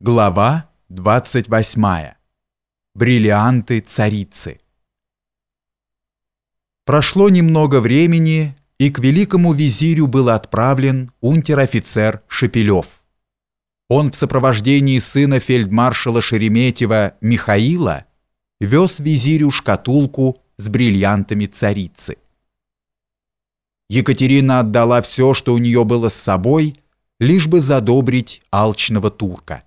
Глава 28. Бриллианты царицы. Прошло немного времени, и к великому визирю был отправлен унтер-офицер Шепелев. Он в сопровождении сына фельдмаршала Шереметьева Михаила вез визирю шкатулку с бриллиантами царицы. Екатерина отдала все, что у нее было с собой, лишь бы задобрить алчного турка.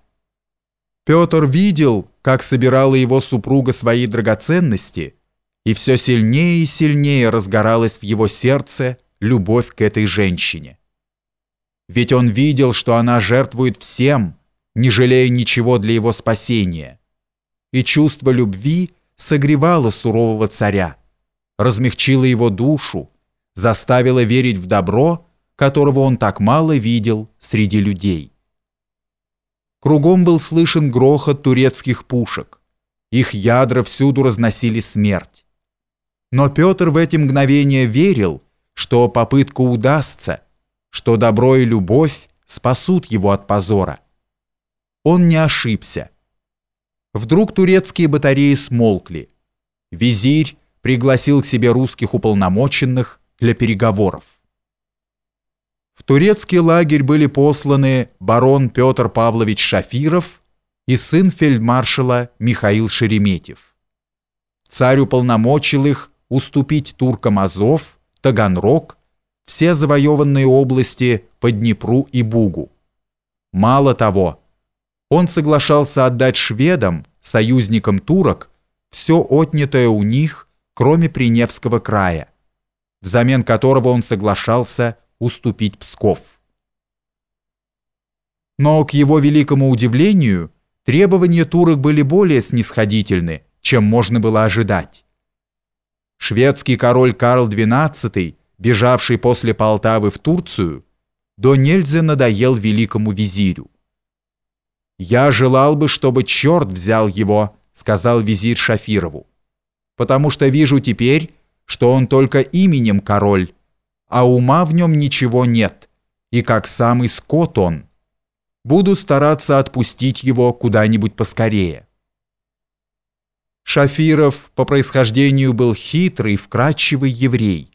Петр видел, как собирала его супруга свои драгоценности, и все сильнее и сильнее разгоралась в его сердце любовь к этой женщине. Ведь он видел, что она жертвует всем, не жалея ничего для его спасения. И чувство любви согревало сурового царя, размягчило его душу, заставило верить в добро, которого он так мало видел среди людей. Кругом был слышен грохот турецких пушек. Их ядра всюду разносили смерть. Но Петр в эти мгновения верил, что попытка удастся, что добро и любовь спасут его от позора. Он не ошибся. Вдруг турецкие батареи смолкли. Визирь пригласил к себе русских уполномоченных для переговоров. Турецкий лагерь были посланы барон Петр Павлович Шафиров и сын фельдмаршала Михаил Шереметьев. Царь уполномочил их уступить туркам Азов, Таганрог, все завоеванные области по Днепру и Бугу. Мало того, он соглашался отдать шведам, союзникам турок, все отнятое у них, кроме Приневского края, взамен которого он соглашался уступить Псков. Но, к его великому удивлению, требования турок были более снисходительны, чем можно было ожидать. Шведский король Карл XII, бежавший после Полтавы в Турцию, до нельзя надоел великому визирю. «Я желал бы, чтобы черт взял его», — сказал визирь Шафирову, «потому что вижу теперь, что он только именем король, а ума в нем ничего нет, и как самый скот он. Буду стараться отпустить его куда-нибудь поскорее. Шафиров по происхождению был хитрый, вкрадчивый еврей.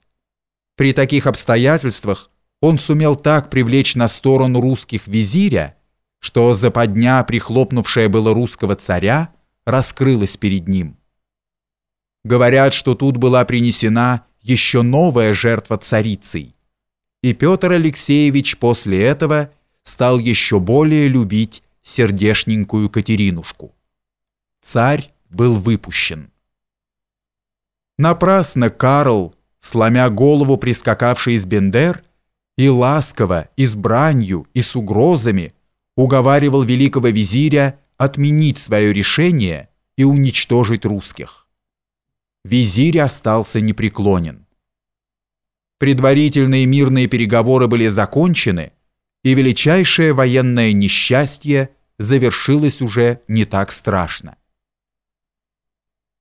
При таких обстоятельствах он сумел так привлечь на сторону русских визиря, что западня, прихлопнувшая было русского царя, раскрылась перед ним. Говорят, что тут была принесена еще новая жертва царицей. И Петр Алексеевич после этого стал еще более любить сердешненькую Катеринушку. Царь был выпущен. Напрасно Карл, сломя голову прискакавший из Бендер, и ласково, и с бранью, и с угрозами уговаривал великого визиря отменить свое решение и уничтожить русских визирь остался непреклонен. Предварительные мирные переговоры были закончены, и величайшее военное несчастье завершилось уже не так страшно.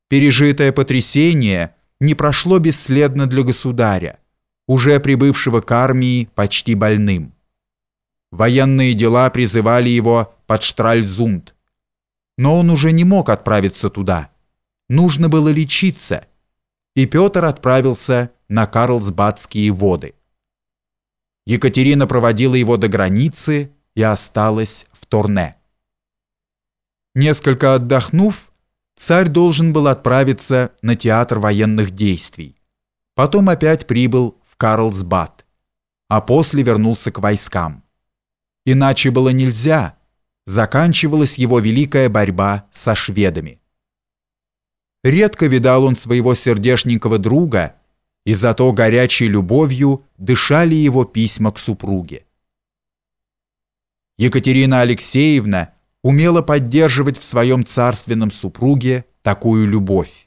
Пережитое потрясение не прошло бесследно для государя, уже прибывшего к армии почти больным. Военные дела призывали его под Штральзунд, но он уже не мог отправиться туда – нужно было лечиться, и Петр отправился на Карлсбадские воды. Екатерина проводила его до границы и осталась в Торне. Несколько отдохнув, царь должен был отправиться на театр военных действий. Потом опять прибыл в Карлсбад, а после вернулся к войскам. Иначе было нельзя, заканчивалась его великая борьба со шведами. Редко видал он своего сердешненького друга, и зато горячей любовью дышали его письма к супруге. Екатерина Алексеевна умела поддерживать в своем царственном супруге такую любовь.